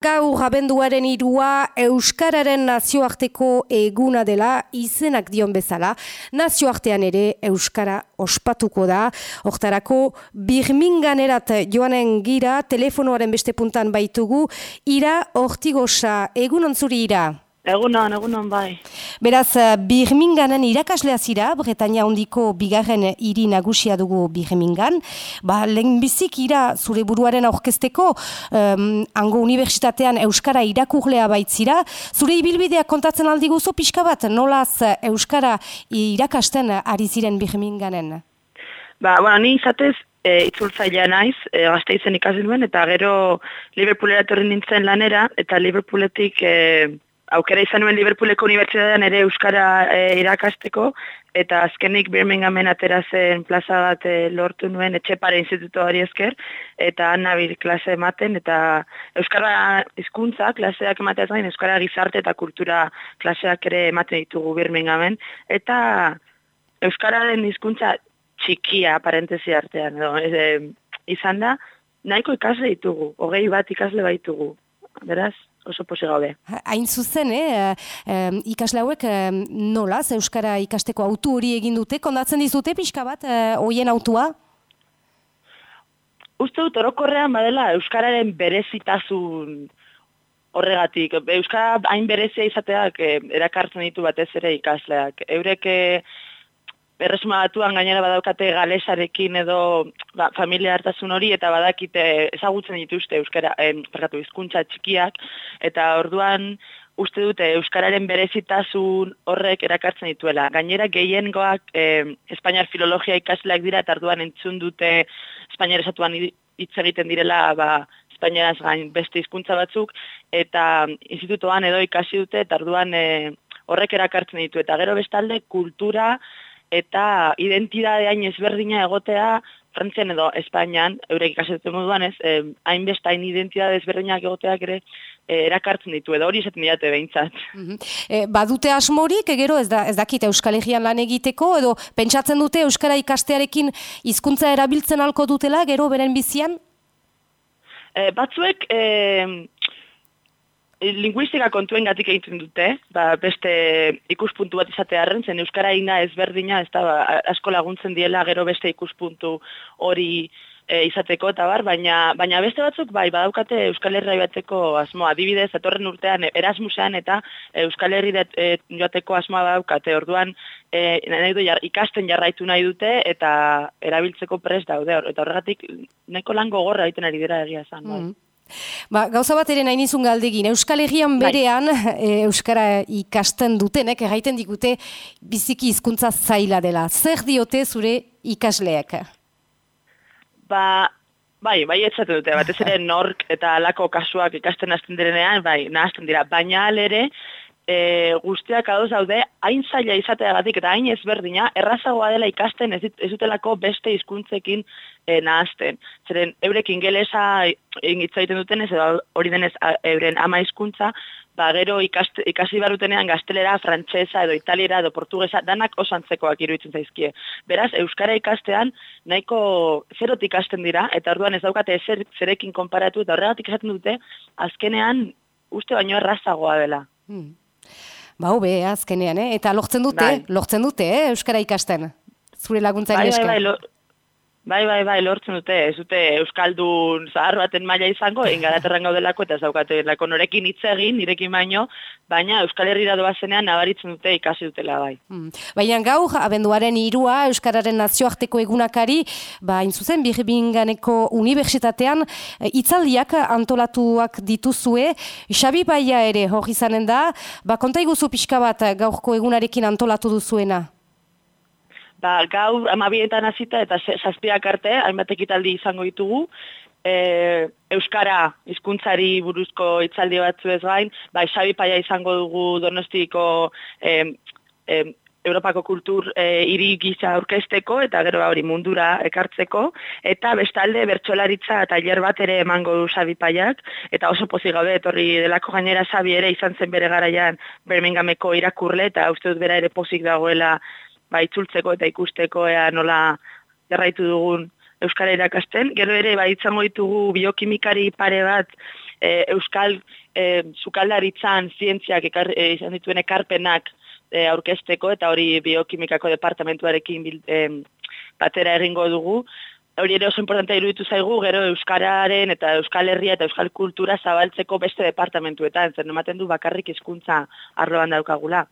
Gaur abenduaren irua Euskararen nazioarteko eguna dela izenak dion bezala. Nazioartean ere Euskara ospatuko da. Hortarako Birminganerat joanen gira telefonoaren beste puntan baitugu. Ira hortigosa egun ontzuri ira. Egunon, egunon bai. Beraz, eh, Birminganen irakaslea zira, Bretaña hondiko bigarren hiri nagusia dugu Birmingan. Ba, lehenbizik ira zure buruaren aurkezteko, um, hango unibertsitatean Euskara irakurlea baitzira. Zure ibilbideak kontatzen aldi guzu pixka bat, nolaz Euskara irakasten ari ziren Birminganen? Ba, bueno, ni izatez, e, itzultzailea naiz, e, gazte izen ikasi nuen, eta gero Liverpoolera etorri nintzen lanera, eta Liverpooletik... E, aukera izan nuen Liverpooleko unibertsitatean ere Euskara e, irakasteko, eta azkenik Birminghamen atera zen plaza bat e, lortu nuen etxepare institutoari esker, eta nabil klase ematen, eta Euskara hizkuntza klaseak ematea zain, Euskara gizarte eta kultura klaseak ere ematen ditugu Birminghamen, eta Euskararen hizkuntza txikia parentesi artean, edo, e, izan da, nahiko ikasle ditugu, hogei bat ikasle baitugu, beraz, oso posi gaude. Hain zuzen, eh? ikasle hauek eh, nola, Euskara ikasteko autu hori egin dute, kondatzen dizute pixka bat, eh, hoien autua? Uste dut, orokorrean badela Euskararen berezitasun horregatik. Euskara hain berezia izateak eh, erakartzen ditu batez ere ikasleak. Eurek eh, erresuma batuan gainera badaukate galesarekin edo ba, familia hartasun hori eta badakite ezagutzen dituzte euskara, em, perkatu, hizkuntza txikiak eta orduan uste dute euskararen berezitasun horrek erakartzen dituela. Gainera gehiengoak eh, Espainiar filologia ikasleak dira eta orduan entzun dute Espainiar esatuan hitz egiten direla ba, Espainiaraz gain beste hizkuntza batzuk eta institutoan edo ikasi dute eta orduan eh, horrek erakartzen ditu eta gero bestalde kultura eta identidadeain ezberdina egotea Frantzian edo Espainian, eurek ikasetzen moduan ez, eh, hainbestain identidade ezberdinak egoteak ere eh, erakartzen ditu, edo hori esaten diate behintzat. Mm badute asmorik, egero ez, da, ez dakit Euskal Herrian lan egiteko, edo pentsatzen dute Euskara ikastearekin hizkuntza erabiltzen alko dutela, gero beren bizian? E, batzuek, e, linguistika kontuen gatik egiten dute, ba, beste ikuspuntu bat izate harren, zen Euskara ina ezberdina, ez da, ba, asko laguntzen diela gero beste ikuspuntu hori e, izateko eta bar, baina, baina beste batzuk bai badaukate Euskal Herri bateko asmoa, adibidez, etorren urtean Erasmusean eta Euskal Herri e, joateko asmoa badaukate, orduan e, nahi du ikasten jarraitu nahi dute eta erabiltzeko prest daude, eta horregatik neko lan gogorra egiten ari dira egia zan, bai. Mm. Ba, gauza bat ere nahi nizun galdegin, Euskal Herrian bai. berean e, Euskara ikasten dutenek, erraiten digute biziki hizkuntza zaila dela. Zer diote zure ikasleak? Ba, bai, bai etzaten dute, batez ere nork eta alako kasuak ikasten hasten direnean, bai, nahazten dira, baina alere, e, guztiak adoz daude, hain zaila izateagatik eta hain ezberdina, errazagoa dela ikasten ez, dutelako beste hizkuntzekin e, nahazten. Zeren, eurek ingelesa ingitza egiten duten ez, hori denez euren ama hizkuntza, ba, gero ikast, ikasi barutenean gaztelera, frantsesa edo italiera edo portugesa, danak osantzekoak iruditzen zaizkie. Beraz, Euskara ikastean, nahiko zerot ikasten dira, eta orduan ez daukate zer, zerekin konparatu, eta horregatik esaten dute, azkenean, uste baino errazagoa dela. Hmm. Ba, hobe, azkenean, eh? eta lortzen dute, bai. lortzen dute, eh? Euskara ikasten, zure laguntzari bai, bai, bai, Bai, bai, bai, lortzen dute, ez dute Euskaldun zahar baten maila izango, ingaraterran gaudelako eta ez daukate lako norekin hitz egin, nirekin baino, baina Euskal Herriera doazenean nabaritzen dute ikasi dutela bai. Hmm. Baina gaur, abenduaren irua, Euskararen nazioarteko egunakari, ba, intzuzen, birribinganeko unibertsitatean, itzaldiak antolatuak dituzue, Xabi Baia ere hori zanen da, ba, konta iguzu pixka bat gaurko egunarekin antolatu duzuena? Ba, gaur amabietan hasita eta zazpiak arte, hainbat ekitaldi izango ditugu, e, Euskara hizkuntzari buruzko hitzaldi batzu ez gain, ba, Xabi Paia izango dugu donostiko e, e, Europako kultur e, iri gisa aurkezteko eta gero hori mundura ekartzeko. Eta bestalde bertsolaritza tailer bat ere emango du Xabi Paiak. Eta oso pozik gabe etorri delako gainera Xabi ere izan zen bere garaian Birminghameko irakurle eta uste dut bera ere pozik dagoela ba, itzultzeko eta ikusteko ea nola jarraitu dugun Euskara irakasten. Gero ere, ba, itzango ditugu biokimikari pare bat e, Euskal e, zukaldaritzan zientziak ekar, e, izan dituen ekarpenak e, aurkesteko, eta hori biokimikako departamentuarekin bil, e, batera egingo dugu hori ere oso importantea iruditu zaigu, gero Euskararen eta Euskal Herria eta Euskal Kultura zabaltzeko beste departamentuetan, zer ematen du bakarrik hizkuntza arloan daukagula.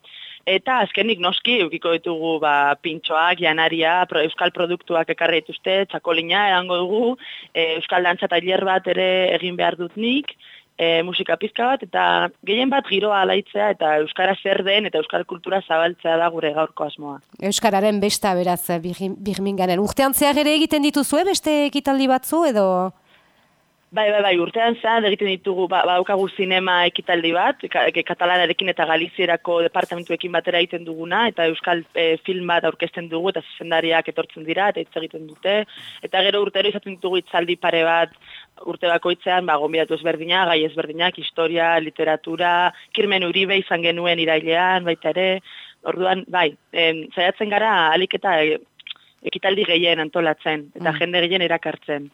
Eta azkenik noski, eukiko ditugu ba, pintxoak, janaria, pro, euskal produktuak ekarri dituzte, txakolina, erango dugu, e, euskal dantza tailer bat ere egin behar dut nik, e, musika pizka bat, eta gehien bat giroa alaitzea, eta Euskara zer den, eta Euskal kultura zabaltzea da gure gaurko asmoa. Euskararen besta beraz, birminganen. Urtean zehar ere egiten dituzue beste ekitaldi batzu, edo... Bai, bai, bai, urtean zan, egiten ditugu, ba, baukagu zinema ekitaldi bat, ka, katalanarekin eta galizierako departamentuekin batera egiten duguna, eta euskal e, film bat aurkezten dugu, eta zuzendariak etortzen dira, eta hitz egiten dute, eta gero urtero izaten ditugu itzaldi pare bat, urte bakoitzean, ba, gombidatu ezberdina, gai ezberdinak, historia, literatura, kirmen uribe izan genuen irailean, baita ere, orduan, bai, em, zaiatzen gara, alik eta e, ekitaldi gehien antolatzen, eta mm. jende gehien erakartzen.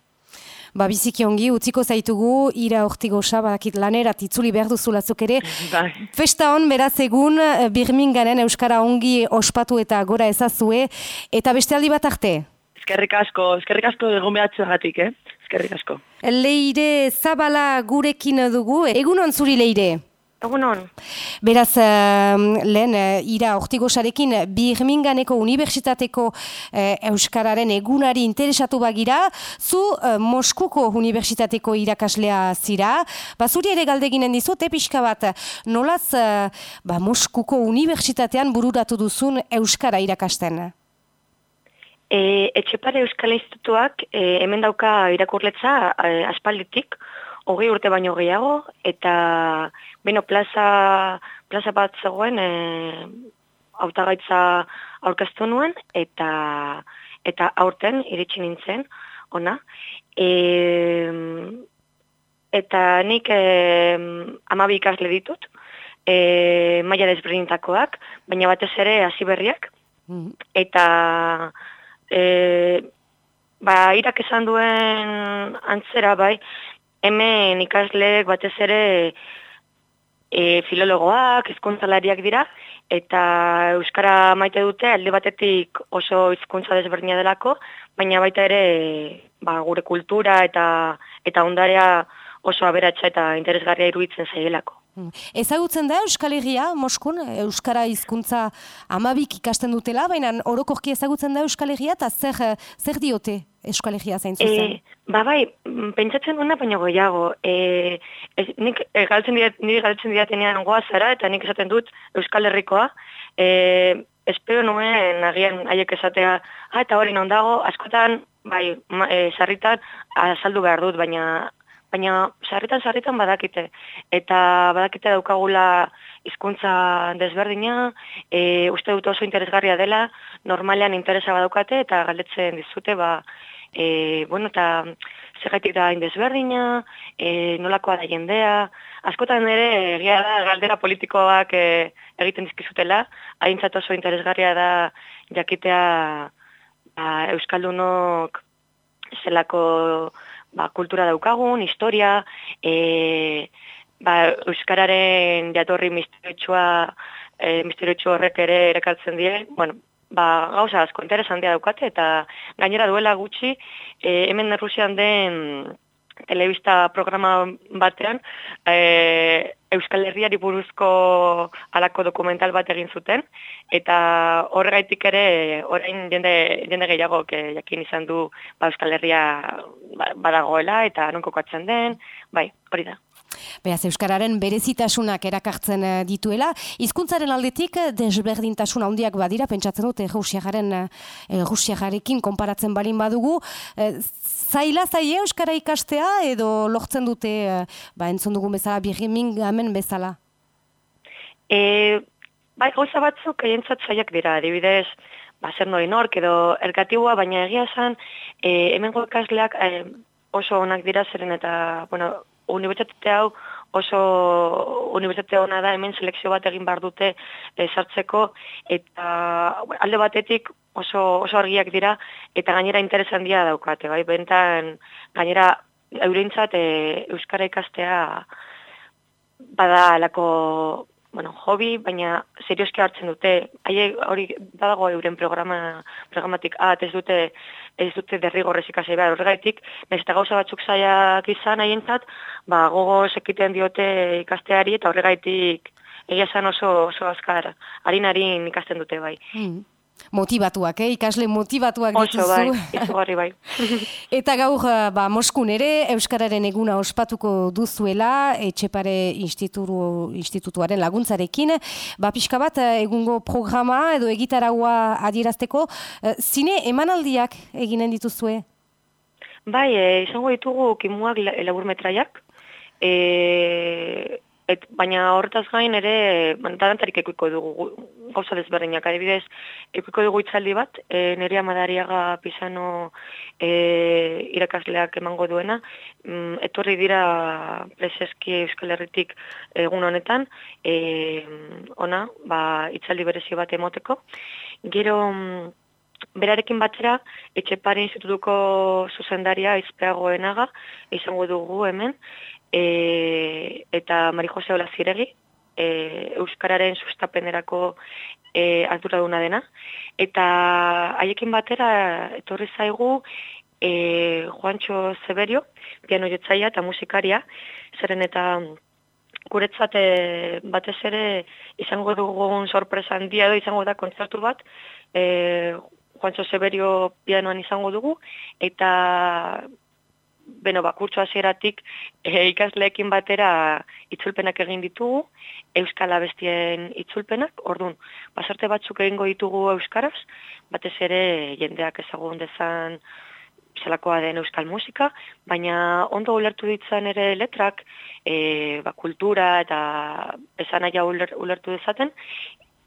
Ba, biziki ongi, utziko zaitugu, ira ortigosa, bakit lanerat itzuli behar duzulatzuk ere. Bai. Festa hon, beraz egun, eh, birminganen Euskara ongi ospatu eta gora ezazue, eta beste aldi bat arte? Eskerrik asko, eskerrik asko egon behatzen gatik, eh? Eskerrik asko. Leire Zabala gurekin dugu, egun on zuri Leire? Egunon. Beraz, lehen, uh, ira ortigosarekin, Birminganeko Unibertsitateko uh, Euskararen egunari interesatu bagira, zu uh, Moskuko Unibertsitateko irakaslea zira, ba, zuri ere galdeginen dizu, tepixka bat, nolaz ba, Moskuko Unibertsitatean bururatu duzun Euskara irakasten? E, Etxepare Euskal Institutuak e, hemen dauka irakurletza e, aspalditik, hogei urte baino gehiago, eta beno plaza, plaza bat zegoen e, autagaitza aurkeztu nuen, eta eta aurten iritsi nintzen, ona. E, eta nik e, amabi ikasle ditut, e, maia desberdintakoak, baina batez ere hasi berriak, mm. eta e, ba, irak esan duen antzera bai, hemen ikasleek batez ere e, filologoak, hizkuntzalariak dira, eta Euskara maite dute alde batetik oso hizkuntza desberdina delako, baina baita ere ba, gure kultura eta eta ondarea oso aberatsa eta interesgarria iruditzen zaielako. Hmm. Ezagutzen da Euskal Herria, Moskun, Euskara hizkuntza amabik ikasten dutela, baina orokorki ezagutzen da Euskal Herria, eta zer, zer diote Euskal Herria zain zuzen? E, ba bai, pentsatzen duna baina goiago. E, ez, nik e, galtzen diat, nire galtzen diatenean goazara, eta nik esaten dut Euskal Herrikoa. E, espero nuen agian haiek esatea, ah, eta hori non dago, askotan, bai, e, sarritan, azaldu behar dut, baina baina sarritan sarritan badakite. Eta badakite daukagula hizkuntza desberdina e, uste dut oso interesgarria dela normalean interesa badaukate eta galdetzen dizute ba e, bueno eta zergatik da desberdina e, nolakoa da jendea. Askotan ere egia da galdera politikoak e, egiten dizkizutela. Aintzat oso interesgarria da jakitea ba, euskaldunok zelako ba, kultura daukagun, historia, e, ba, Euskararen jatorri misteriotsua, e, misteriotsua horrek ere erakartzen die, bueno, ba, gauza asko interesantia daukate, eta gainera duela gutxi, e, hemen Rusian den telebista programa batean, e, Euskal Herriari buruzko alako dokumental bat egin zuten, eta horregaitik ere, orain jende, jende gehiago jakin izan du ba, Euskal Herria ba, badagoela, eta non kokatzen den, bai, hori da. Beaz, Euskararen berezitasunak erakartzen eh, dituela. Hizkuntzaren aldetik, eh, desberdintasun handiak badira, pentsatzen Rusiagaren, eh, Rusiagarekin konparatzen balin badugu. Zaila zaie Euskara ikastea, edo lortzen dute, ba, entzun dugun bezala, birrimin gamen bezala? E, bai, gauza batzuk, eientzat zaiak dira, adibidez, ba, zer nori nork, edo ergatibua, baina egia esan, e, hemen ikasleak e, oso onak dira zeren eta, bueno, unibertsitate hau oso unibertsitate hona da hemen selekzio bat egin bar dute e, sartzeko eta alde batetik oso, oso argiak dira eta gainera interesan dira daukate, bai, bentan gainera eureintzat e, Euskara ikastea bada alako bueno, hobi, baina serioski hartzen dute. Haie hori badago euren programa programatik ah, ez dute ez dute derrigorrez ikasi behar horregaitik, eta gauza batzuk zaiak izan haientzat, ba, gogo sekiten diote ikasteari eta horregaitik egia esan oso, oso azkar, harin-harin ikasten dute bai. Mm. Motivatuak, eh? ikasle motivatuak dituzu. Oso, bai, izugarri bai. Eta gaur, eh, ba, Moskun ere, Euskararen eguna ospatuko duzuela, Etxepare instituru, institutuaren laguntzarekin. Ba, pixka bat, eh, egungo programa edo egitaragua adierazteko, eh, zine emanaldiak eginen dituzue? Bai, izango ditugu kimuak laburmetraiak, e, Et, baina horretaz gain ere, dadantarik ekuiko dugu, gauza desberdinak, adibidez, ekuiko dugu itzaldi bat, e, nerea madariaga pisano e, irakasleak emango duena, mm, etorri dira preseski euskal herritik egun honetan, e, ona, ba, itzaldi berezi bat emoteko. Gero, mm, Berarekin batera, etxepare institutuko zuzendaria izpeagoenaga, izango dugu hemen, e, eta Mari Jose Ola Ziregi, e, Euskararen sustapenerako e, duna dena. Eta haiekin batera, etorri zaigu, e, Juancho Zeberio, piano jotzaia eta musikaria, zeren eta guretzat batez ere izango dugun sorpresa handia edo izango da kontzertu bat, e, Juancho Zeberio pianoan izango dugu, eta beno, bakurtso hasieratik e, ikasleekin batera itzulpenak egin ditugu, Euskal Abestien itzulpenak, orduan, basarte batzuk egingo ditugu Euskaraz, batez ere jendeak ezagun dezan zelakoa den Euskal musika, baina ondo ulertu ditzan ere letrak, e, ba, kultura eta esan aia ulertu dezaten,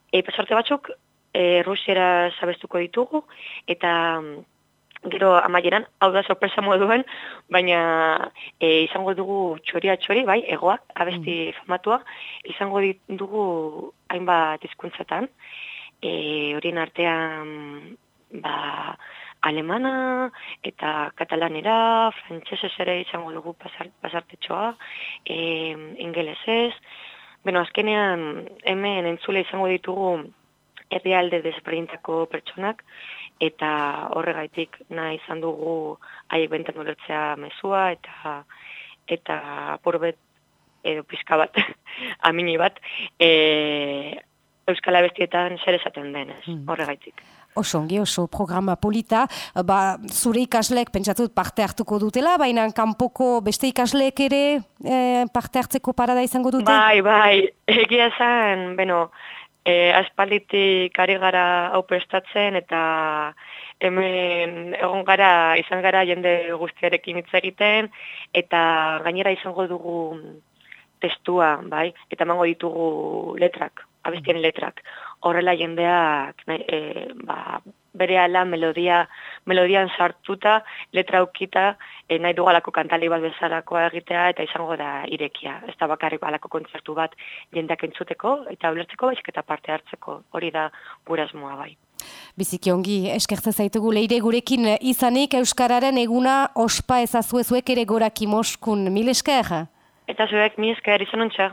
e, basarte batzuk e, Rusiera zabestuko ditugu, eta gero amaieran, hau da sorpresa moduen, baina e, izango dugu txoria txori, bai, egoak, abesti mm. famatua, izango dugu hainbat izkuntzetan, e, horien artean, ba, alemana eta katalanera, frantsesez ere izango dugu pasart, pasartetxoa, e, ingelesez, bueno, azkenean hemen entzule izango ditugu herrialde desberdintako pertsonak, eta horregaitik nahi izan dugu haiek benten ulertzea mezua eta eta porbet edo pizka bat amini bat e, Euskal Abestietan zer esaten denez, hmm. horregaitik. Oso, ongi, oso programa polita, ba, zure ikasleek pentsatut parte hartuko dutela, baina kanpoko beste ikasleek ere e, parte hartzeko parada izango dute? Bai, bai, egia zen, beno, e, aspalditik ari gara hau prestatzen eta hemen egon gara, izan gara jende guztiarekin hitz egiten eta gainera izango dugu testua, bai, eta emango ditugu letrak, abestien letrak. Horrela jendeak e, ba, bere ala melodia, melodian sartuta, letra aukita, e, nahi dugalako kantali bat bezalakoa egitea, eta izango da irekia. Ez da bakarrik balako kontzertu bat jendeak entzuteko, eta ulertzeko, baizik eta parte hartzeko, hori da burasmoa bai. Biziki ongi, eskertza zaitugu leire gurekin izanik Euskararen eguna ospa ezazuezuek ere goraki moskun. Mil esker? Eta zuek, mi esker, izan ontsa.